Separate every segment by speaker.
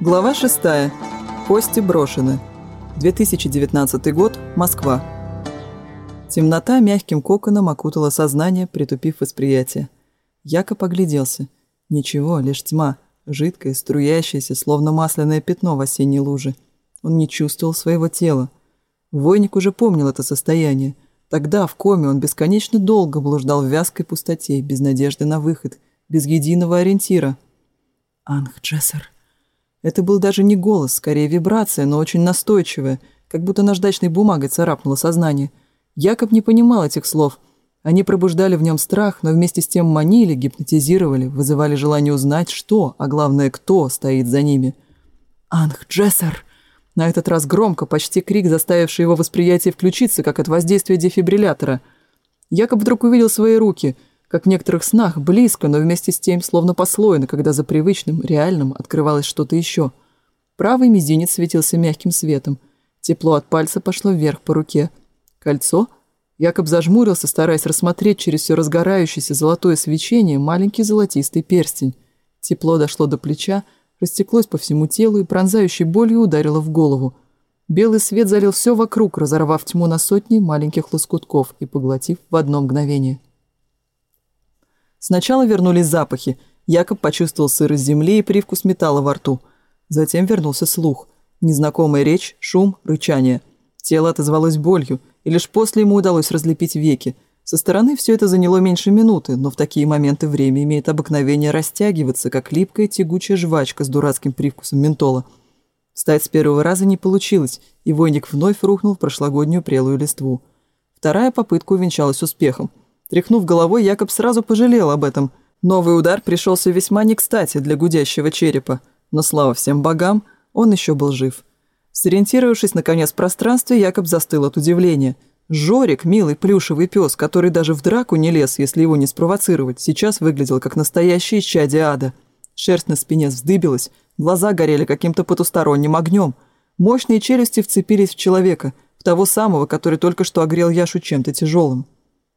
Speaker 1: Глава 6. Кости брошены. 2019 год. Москва. Темнота мягким коконом окутала сознание, притупив восприятие. Якоб огляделся. Ничего, лишь тьма, жидкое, струящееся, словно масляное пятно в осенней луже. Он не чувствовал своего тела. Войник уже помнил это состояние. Тогда, в коме, он бесконечно долго блуждал в вязкой пустоте, без надежды на выход, без единого ориентира. «Анг Джессер», это был даже не голос, скорее вибрация, но очень настойчивая, как будто наждачной бумагой царапнуло сознание. Якоб не понимал этих слов. Они пробуждали в нем страх, но вместе с тем манили, гипнотизировали, вызывали желание узнать, что, а главное, кто стоит за ними. «Анх Джессер!» На этот раз громко, почти крик, заставивший его восприятие включиться, как от воздействия дефибриллятора. Якоб вдруг увидел свои руки – как в некоторых снах, близко, но вместе с тем словно послойно, когда за привычным, реальным открывалось что-то еще. Правый мизинец светился мягким светом. Тепло от пальца пошло вверх по руке. Кольцо? Якоб зажмурился, стараясь рассмотреть через все разгорающееся золотое свечение маленький золотистый перстень. Тепло дошло до плеча, растеклось по всему телу и пронзающей болью ударило в голову. Белый свет залил все вокруг, разорвав тьму на сотни маленьких лоскутков и поглотив в одно мгновение. Сначала вернулись запахи. Якоб почувствовал сырость земли и привкус металла во рту. Затем вернулся слух. Незнакомая речь, шум, рычание. Тело отозвалось болью, и лишь после ему удалось разлепить веки. Со стороны все это заняло меньше минуты, но в такие моменты время имеет обыкновение растягиваться, как липкая тягучая жвачка с дурацким привкусом ментола. Встать с первого раза не получилось, и войник вновь рухнул в прошлогоднюю прелую листву. Вторая попытка увенчалась успехом – Тряхнув головой, Якоб сразу пожалел об этом. Новый удар пришелся весьма не кстати для гудящего черепа, но, слава всем богам, он еще был жив. Сориентировавшись, наконец, в пространстве, Якоб застыл от удивления. Жорик, милый плюшевый пес, который даже в драку не лез, если его не спровоцировать, сейчас выглядел как настоящий чади ада. Шерсть на спине вздыбилась, глаза горели каким-то потусторонним огнем. Мощные челюсти вцепились в человека, в того самого, который только что огрел Яшу чем-то тяжелым.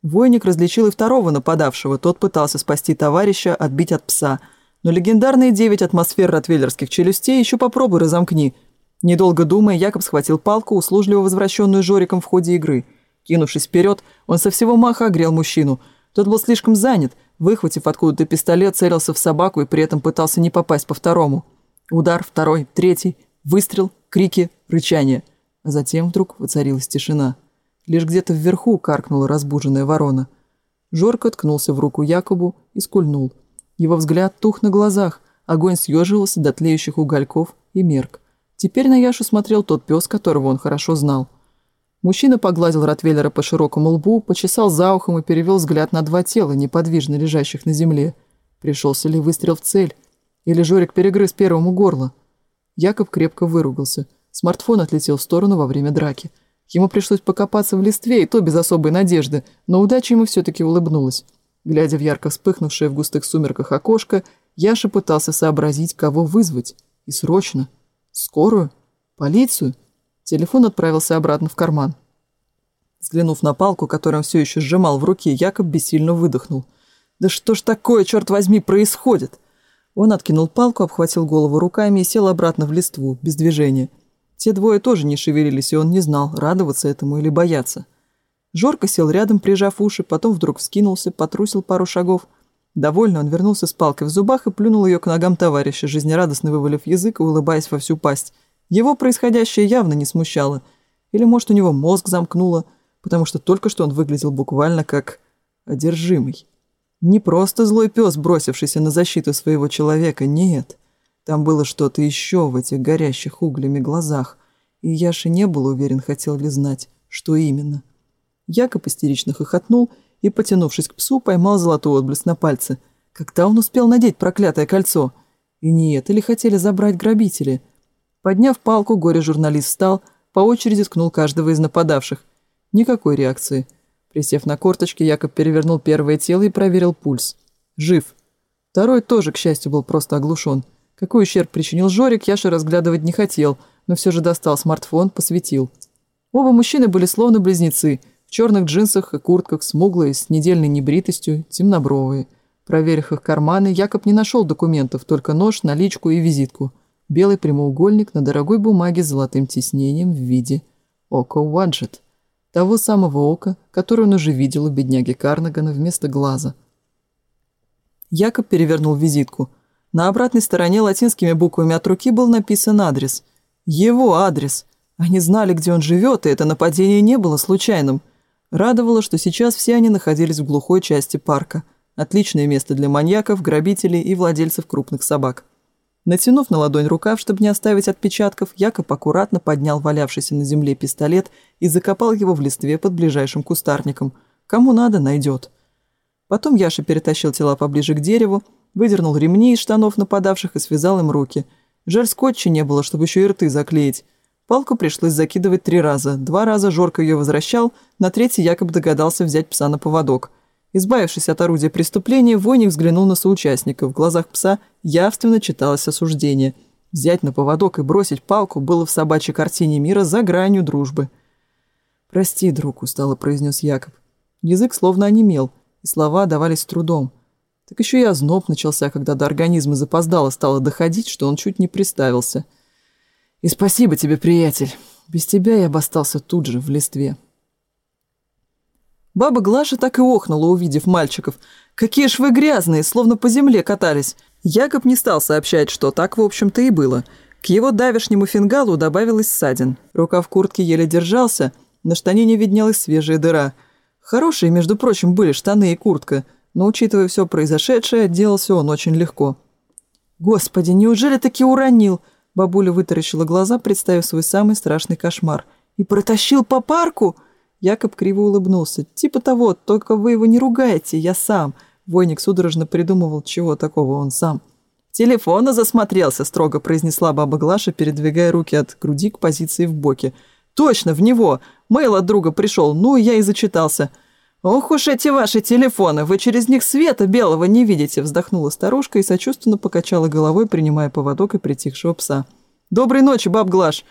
Speaker 1: Войник различил и второго нападавшего, тот пытался спасти товарища, отбить от пса. Но легендарные девять атмосфер Ротвеллерских челюстей еще попробуй разомкни. Недолго думая, Якоб схватил палку, услужливо возвращенную Жориком в ходе игры. Кинувшись вперед, он со всего маха огрел мужчину. Тот был слишком занят, выхватив откуда-то пистолет, целился в собаку и при этом пытался не попасть по второму. Удар, второй, третий, выстрел, крики, рычание. А затем вдруг воцарилась тишина. Лишь где-то вверху каркнула разбуженная ворона. Жорко ткнулся в руку Якобу и скульнул. Его взгляд тух на глазах, огонь съеживался до тлеющих угольков и мерк. Теперь на Яшу смотрел тот пес, которого он хорошо знал. Мужчина погладил Ротвейлера по широкому лбу, почесал за ухом и перевел взгляд на два тела, неподвижно лежащих на земле. Пришелся ли выстрел в цель? Или Жорик перегрыз первому горло? Якоб крепко выругался. Смартфон отлетел в сторону во время драки – Ему пришлось покопаться в листве, и то без особой надежды, но удача ему все-таки улыбнулась. Глядя в ярко вспыхнувшее в густых сумерках окошко, Яша пытался сообразить, кого вызвать. И срочно. Скорую? Полицию? Телефон отправился обратно в карман. Взглянув на палку, которую он все еще сжимал в руке, Якоб бессильно выдохнул. «Да что ж такое, черт возьми, происходит?» Он откинул палку, обхватил голову руками и сел обратно в листву, без движения – те двое тоже не шевелились, и он не знал, радоваться этому или бояться. Жорка сел рядом, прижав уши, потом вдруг вскинулся, потрусил пару шагов. Довольно он вернулся с палкой в зубах и плюнул ее к ногам товарища, жизнерадостно вывалив язык и улыбаясь во всю пасть. Его происходящее явно не смущало. Или, может, у него мозг замкнуло, потому что только что он выглядел буквально как одержимый. Не просто злой пес, бросившийся на защиту своего человека, нет. Там было что-то еще в этих горящих углями глазах, и Яша не был уверен, хотел ли знать, что именно. Якоб истерично хохотнул и, потянувшись к псу, поймал золотую отблеск на пальце. Когда он успел надеть проклятое кольцо? И не это ли хотели забрать грабители? Подняв палку, горе-журналист встал, по очереди ткнул каждого из нападавших. Никакой реакции. Присев на корточки, Якоб перевернул первое тело и проверил пульс. Жив. Второй тоже, к счастью, был просто оглушен. Какой ущерб причинил Жорик, Яша разглядывать не хотел, но все же достал смартфон, посветил. Оба мужчины были словно близнецы, в черных джинсах и куртках, смуглые, с недельной небритостью, темнобровые. Проверив их карманы, Якоб не нашел документов, только нож, наличку и визитку. Белый прямоугольник на дорогой бумаге с золотым тиснением в виде ока Уаджет. Того самого ока, которое он уже видел у бедняги Карнагана вместо глаза. Якоб перевернул визитку – на обратной стороне латинскими буквами от руки был написан адрес. Его адрес. Они знали, где он живет, и это нападение не было случайным. Радовало, что сейчас все они находились в глухой части парка. Отличное место для маньяков, грабителей и владельцев крупных собак. Натянув на ладонь рукав, чтобы не оставить отпечатков, Якоб аккуратно поднял валявшийся на земле пистолет и закопал его в листве под ближайшим кустарником. Кому надо, найдет. Потом Яша перетащил тела поближе к дереву, выдернул ремни из штанов нападавших и связал им руки. Жаль, скотча не было, чтобы еще и рты заклеить. Палку пришлось закидывать три раза. Два раза Жорка ее возвращал, на третий якобы догадался взять пса на поводок. Избавившись от орудия преступления, Войник взглянул на соучастника. В глазах пса явственно читалось осуждение. Взять на поводок и бросить палку было в собачьей картине мира за гранью дружбы. «Прости, друг», — устало произнес Якоб. Язык словно онемел, и слова давались трудом. Так еще и озноб начался, когда до организма запоздало стало доходить, что он чуть не приставился. «И спасибо тебе, приятель. Без тебя я бы остался тут же, в листве». Баба Глаша так и охнула, увидев мальчиков. «Какие ж вы грязные, словно по земле катались!» Якоб не стал сообщать, что так, в общем-то, и было. К его давешнему фингалу добавилась ссадин. Рука в куртке еле держался, на штанине виднелась свежая дыра. но, учитывая все произошедшее, делался он очень легко. «Господи, неужели таки уронил?» Бабуля вытаращила глаза, представив свой самый страшный кошмар. «И протащил по парку?» Якоб криво улыбнулся. «Типа того, только вы его не ругаете, я сам». Войник судорожно придумывал, чего такого он сам. «Телефона засмотрелся», — строго произнесла баба Глаша, передвигая руки от груди к позиции в боке. «Точно, в него! Мейл от друга пришел, ну, я и зачитался». «Ох уж эти ваши телефоны! Вы через них света белого не видите!» Вздохнула старушка и сочувственно покачала головой, принимая поводок и притихшего пса. «Доброй ночи, баб Глаш!»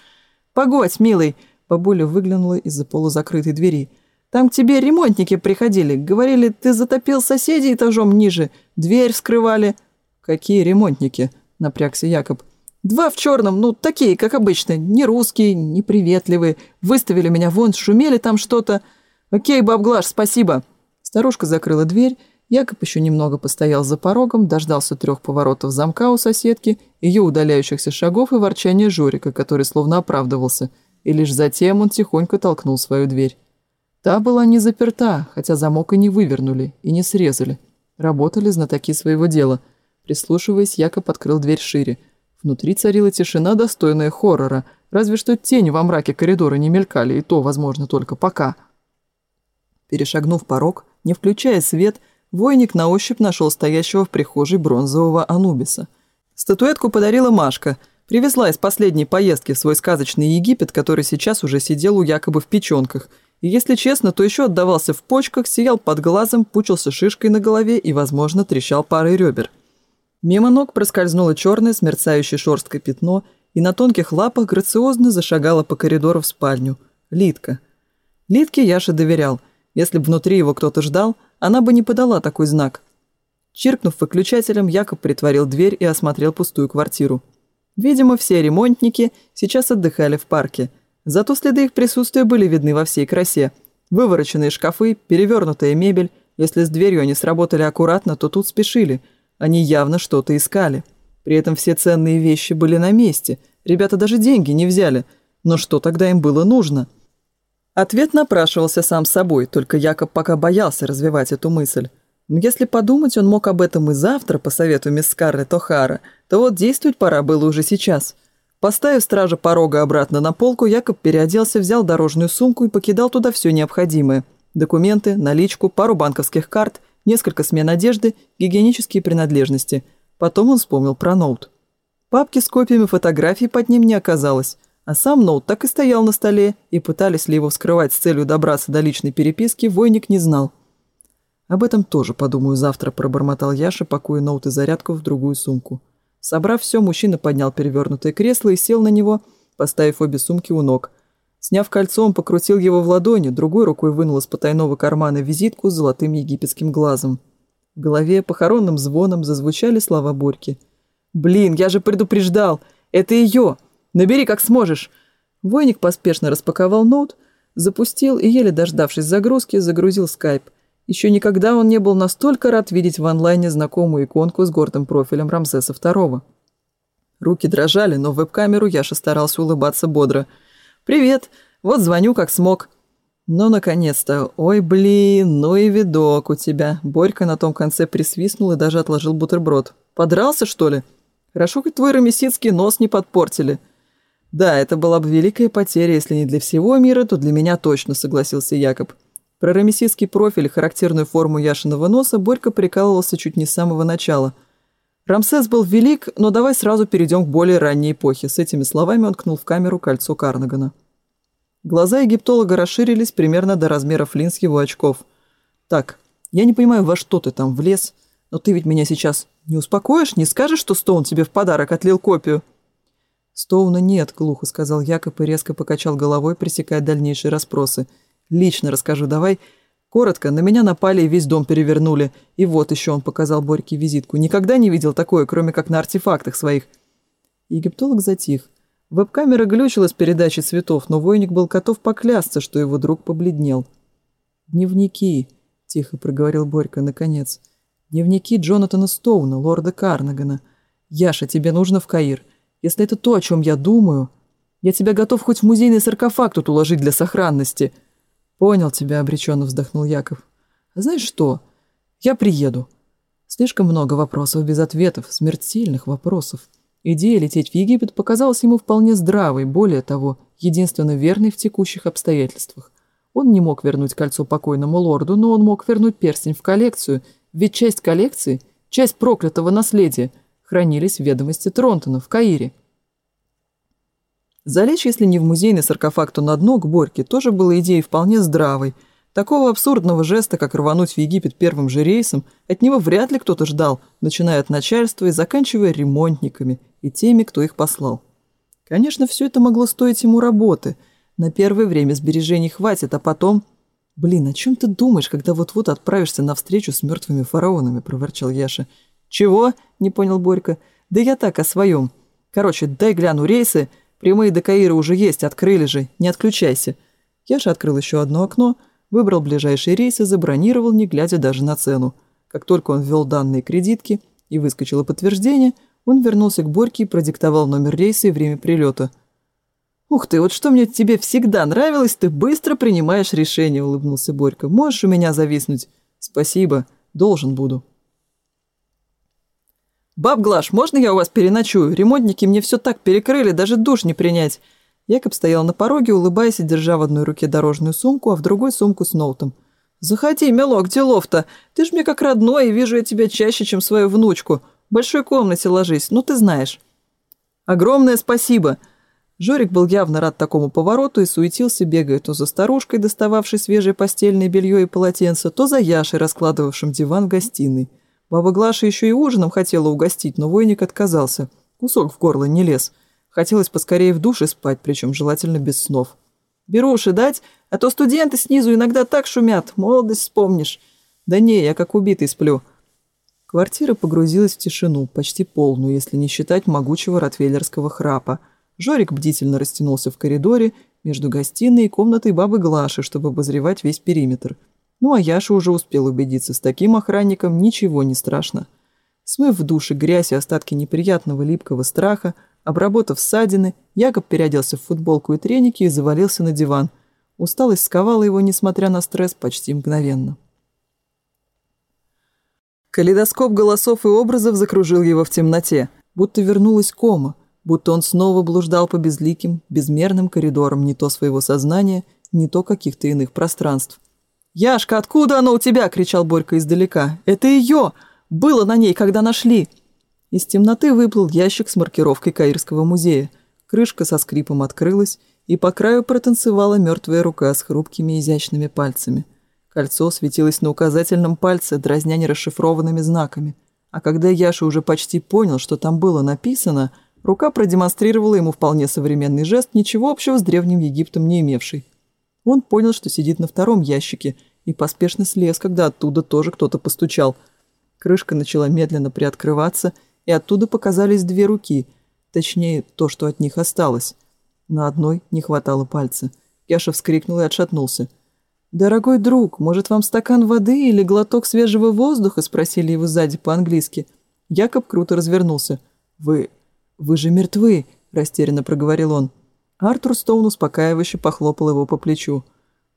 Speaker 1: «Погодь, милый!» Бабуля выглянула из-за полузакрытой двери. «Там к тебе ремонтники приходили. Говорили, ты затопил соседей этажом ниже. Дверь вскрывали». «Какие ремонтники?» — напрягся Якоб. Два в черном, ну, такие, как обычно, не русские, не приветливые. Выставили меня вон, шумели там что-то. «Окей, баб Глаш, спасибо!» Старушка закрыла дверь, Якоб еще немного постоял за порогом, дождался трех поворотов замка у соседки, ее удаляющихся шагов и ворчания Жорика, который словно оправдывался, и лишь затем он тихонько толкнул свою дверь. Та была не заперта, хотя замок и не вывернули, и не срезали. Работали знатоки своего дела. Прислушиваясь, Якоб открыл дверь шире. Внутри царила тишина, достойная хоррора, разве что тени во мраке коридора не мелькали, и то, возможно, только пока – Перешагнув порог, не включая свет, войник на ощупь нашел стоящего в прихожей бронзового Анубиса. Статуэтку подарила Машка, привезла из последней поездки в свой сказочный Египет, который сейчас уже сидел у якобы в печенках. И если честно, то еще отдавался в почках, сиял под глазом, пучился шишкой на голове и, возможно, трещал парой ребер. Мимо ног проскользнуло черное смерцающее мерцающей пятно, и на тонких лапах грациозно зашагала по коридору в спальню. Литка. Литке Яша доверял – если бы внутри его кто-то ждал, она бы не подала такой знак. Чиркнув выключателем, Якоб притворил дверь и осмотрел пустую квартиру. Видимо, все ремонтники сейчас отдыхали в парке. Зато следы их присутствия были видны во всей красе. Вывороченные шкафы, перевернутая мебель. Если с дверью они сработали аккуратно, то тут спешили. Они явно что-то искали. При этом все ценные вещи были на месте. Ребята даже деньги не взяли. Но что тогда им было нужно?» Ответ напрашивался сам собой, только Якоб пока боялся развивать эту мысль. Но если подумать, он мог об этом и завтра, по совету мисс Скарлетт О'Хара, то вот действовать пора было уже сейчас. Поставив стража порога обратно на полку, Якоб переоделся, взял дорожную сумку и покидал туда все необходимое. Документы, наличку, пару банковских карт, несколько смен одежды, гигиенические принадлежности. Потом он вспомнил про ноут. Папки с копиями фотографий под ним не оказалось – а сам Ноут так и стоял на столе, и пытались ли его вскрывать с целью добраться до личной переписки, войник не знал. «Об этом тоже подумаю завтра», – пробормотал Яша, пакуя Ноут и зарядку в другую сумку. Собрав все, мужчина поднял перевернутое кресло и сел на него, поставив обе сумки у ног. Сняв кольцо, он покрутил его в ладони, другой рукой вынул из потайного кармана визитку с золотым египетским глазом. В голове похоронным звоном зазвучали слова Борьки. «Блин, я же предупреждал! Это ее!» «Набери, как сможешь!» Войник поспешно распаковал ноут, запустил и, еле дождавшись загрузки, загрузил скайп. Еще никогда он не был настолько рад видеть в онлайне знакомую иконку с гордым профилем Рамзеса II. Руки дрожали, но в веб-камеру Яша старался улыбаться бодро. «Привет! Вот звоню, как смог!» «Ну, наконец-то! Ой, блин, ну и видок у тебя!» Борька на том конце присвистнул и даже отложил бутерброд. «Подрался, что ли? Хорошо, хоть твой ромесицкий нос не подпортили!» Да, это была бы великая потеря, если не для всего мира, то для меня точно, согласился Якоб. Про ремесийский профиль характерную форму Яшиного носа Борька прикалывался чуть не с самого начала. Рамсес был велик, но давай сразу перейдем к более ранней эпохе. С этими словами он кнул в камеру кольцо Карнагана. Глаза египтолога расширились примерно до размера линз его очков. «Так, я не понимаю, во что ты там влез, но ты ведь меня сейчас не успокоишь, не скажешь, что Стоун тебе в подарок отлил копию?» «Стоуна нет», — глухо сказал Якоб и резко покачал головой, пресекая дальнейшие расспросы. «Лично расскажу, давай...» Коротко, на меня напали и весь дом перевернули. И вот еще он показал Борьке визитку. Никогда не видел такое, кроме как на артефактах своих. Египтолог затих. Веб-камера глючила с передачи цветов, но войник был готов поклясться, что его друг побледнел. «Дневники», — тихо проговорил Борька наконец. «Дневники Джонатана Стоуна, лорда Карнагана. Яша, тебе нужно в Каир если это то, о чем я думаю. Я тебя готов хоть в музейный саркофаг тут уложить для сохранности». «Понял тебя», — обреченно вздохнул Яков. «А знаешь что? Я приеду». Слишком много вопросов без ответов, смертельных вопросов. Идея лететь в Египет показалась ему вполне здравой, более того, единственно верной в текущих обстоятельствах. Он не мог вернуть кольцо покойному лорду, но он мог вернуть перстень в коллекцию, ведь часть коллекции — часть проклятого наследия — хранились в ведомости Тронтона в Каире. Залечь, если не в музейный саркофаг, то на дно к Борьке тоже было идеей вполне здравой. Такого абсурдного жеста, как рвануть в Египет первым же рейсом, от него вряд ли кто-то ждал, начиная от начальства и заканчивая ремонтниками и теми, кто их послал. Конечно, все это могло стоить ему работы. На первое время сбережений хватит, а потом... «Блин, о чем ты думаешь, когда вот-вот отправишься на встречу с мертвыми фараонами?» – проворчал Яша – «Чего?» – не понял Борька. «Да я так, о своем. Короче, дай гляну рейсы. Прямые до Каира уже есть, открыли же. Не отключайся». Я же открыл еще одно окно, выбрал ближайший рейс и забронировал, не глядя даже на цену. Как только он ввел данные кредитки и выскочило подтверждение, он вернулся к Борьке и продиктовал номер рейса и время прилета. «Ух ты, вот что мне тебе всегда нравилось, ты быстро принимаешь решение», — улыбнулся Борька. «Можешь у меня зависнуть?» «Спасибо, должен буду». «Баб Глаш, можно я у вас переночую? Ремонтники мне все так перекрыли, даже душ не принять». Якоб стоял на пороге, улыбаясь и держа в одной руке дорожную сумку, а в другой сумку с ноутом. «Заходи, милок, где то Ты ж мне как родной, и вижу я тебя чаще, чем свою внучку. В большой комнате ложись, ну ты знаешь». «Огромное спасибо!» Жорик был явно рад такому повороту и суетился, бегая то за старушкой, достававшей свежее постельное белье и полотенце, то за Яшей, раскладывавшим диван в гостиной. Баба Глаша еще и ужином хотела угостить, но войник отказался. Кусок в горло не лез. Хотелось поскорее в душе спать, причем желательно без снов. «Беруши дать? А то студенты снизу иногда так шумят, молодость вспомнишь». «Да не, я как убитый сплю». Квартира погрузилась в тишину, почти полную, если не считать могучего ротвейлерского храпа. Жорик бдительно растянулся в коридоре между гостиной и комнатой бабы Глаши, чтобы обозревать весь периметр – ну, а Яша уже успел убедиться, с таким охранником ничего не страшно. Смыв в душе грязь и остатки неприятного липкого страха, обработав ссадины, Якоб переоделся в футболку и треники и завалился на диван. Усталость сковала его, несмотря на стресс, почти мгновенно. Калейдоскоп голосов и образов закружил его в темноте, будто вернулась кома, будто он снова блуждал по безликим, безмерным коридорам не то своего сознания, не то каких-то иных пространств – «Яшка, откуда оно у тебя?» – кричал Борька издалека. «Это ее! Было на ней, когда нашли!» Из темноты выплыл ящик с маркировкой Каирского музея. Крышка со скрипом открылась, и по краю протанцевала мертвая рука с хрупкими изящными пальцами. Кольцо светилось на указательном пальце, дразня нерасшифрованными знаками. А когда Яша уже почти понял, что там было написано, рука продемонстрировала ему вполне современный жест, ничего общего с Древним Египтом не имевший. Он понял, что сидит на втором ящике, и поспешно слез, когда оттуда тоже кто-то постучал. Крышка начала медленно приоткрываться, и оттуда показались две руки, точнее, то, что от них осталось. На одной не хватало пальца. Яша вскрикнул и отшатнулся. «Дорогой друг, может, вам стакан воды или глоток свежего воздуха?» – спросили его сзади по-английски. Якоб круто развернулся. «Вы... вы же мертвы!» – растерянно проговорил он. Артур Стоун успокаивающе похлопал его по плечу.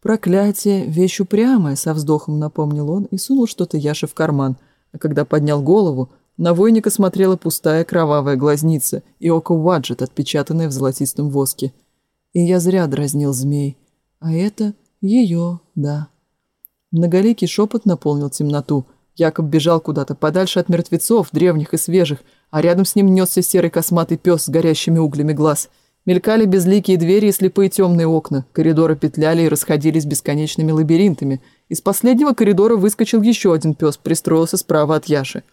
Speaker 1: «Проклятие! Вещь упрямая!» — со вздохом напомнил он и сунул что-то Яше в карман. А когда поднял голову, на войника смотрела пустая кровавая глазница и око Уаджет, отпечатанное в золотистом воске. И я зря дразнил змей. А это ее, да. Многоликий шепот наполнил темноту. Якоб бежал куда-то подальше от мертвецов, древних и свежих, а рядом с ним несся серый косматый пес с горящими углями глаз — Мелькали безликие двери и слепые темные окна. Коридоры петляли и расходились бесконечными лабиринтами. Из последнего коридора выскочил еще один пес, пристроился справа от Яши.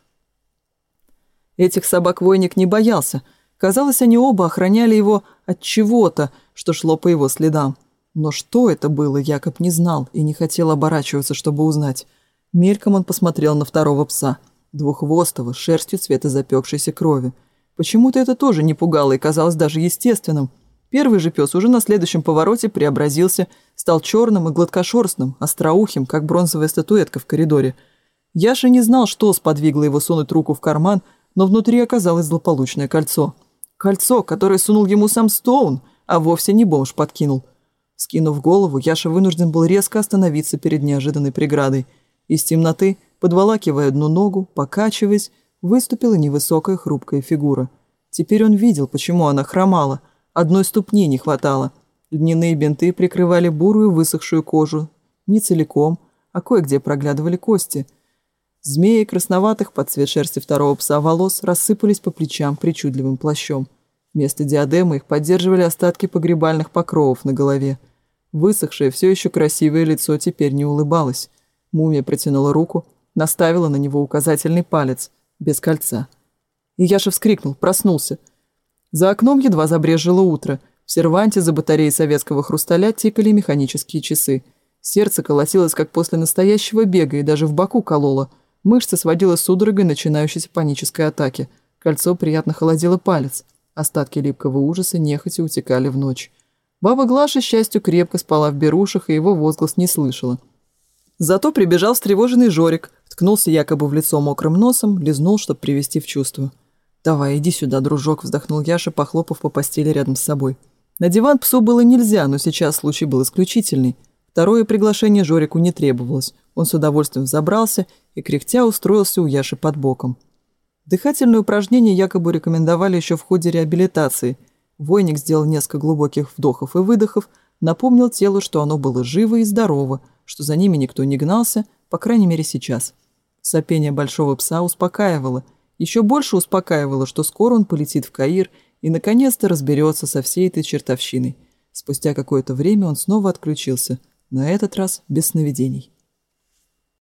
Speaker 1: Этих собак войник не боялся. Казалось, они оба охраняли его от чего-то, что шло по его следам. Но что это было, Якоб не знал и не хотел оборачиваться, чтобы узнать. Мельком он посмотрел на второго пса, двухвостого, шерстью цвета запекшейся крови. Почему-то это тоже не пугало и казалось даже естественным. Первый же пес уже на следующем повороте преобразился, стал черным и гладкошерстным, остроухим, как бронзовая статуэтка в коридоре. Яша не знал, что сподвигло его сунуть руку в карман, но внутри оказалось злополучное кольцо. Кольцо, которое сунул ему сам Стоун, а вовсе не бомж подкинул. Скинув голову, Яша вынужден был резко остановиться перед неожиданной преградой. Из темноты, подволакивая одну ногу, покачиваясь, выступила невысокая хрупкая фигура. Теперь он видел, почему она хромала. Одной ступни не хватало. Льняные бинты прикрывали бурую высохшую кожу. Не целиком, а кое-где проглядывали кости. Змеи красноватых под цвет шерсти второго пса волос рассыпались по плечам причудливым плащом. Вместо диадемы их поддерживали остатки погребальных покровов на голове. Высохшее, все еще красивое лицо теперь не улыбалось. Мумия протянула руку, наставила на него указательный палец – без кольца. И Яша вскрикнул, проснулся. За окном едва забрежило утро. В серванте за батареей советского хрусталя тикали механические часы. Сердце колотилось, как после настоящего бега, и даже в боку кололо. Мышцы сводила судорогой начинающейся панической атаки. Кольцо приятно холодило палец. Остатки липкого ужаса нехотя утекали в ночь. Баба Глаша, счастью, крепко спала в берушах и его возглас не слышала. Зато прибежал встревоженный Жорик, ткнулся якобы в лицо мокрым носом, лизнул, чтобы привести в чувство. «Давай, иди сюда, дружок», — вздохнул Яша, похлопав по постели рядом с собой. На диван псу было нельзя, но сейчас случай был исключительный. Второе приглашение Жорику не требовалось. Он с удовольствием забрался и, кряхтя, устроился у Яши под боком. Дыхательные упражнения якобы рекомендовали еще в ходе реабилитации. Войник сделал несколько глубоких вдохов и выдохов, напомнил телу, что оно было живо и здорово, что за ними никто не гнался, по крайней мере сейчас. Сопение большого пса успокаивало. Еще больше успокаивало, что скоро он полетит в Каир и, наконец-то, разберется со всей этой чертовщиной. Спустя какое-то время он снова отключился, на этот раз без сновидений.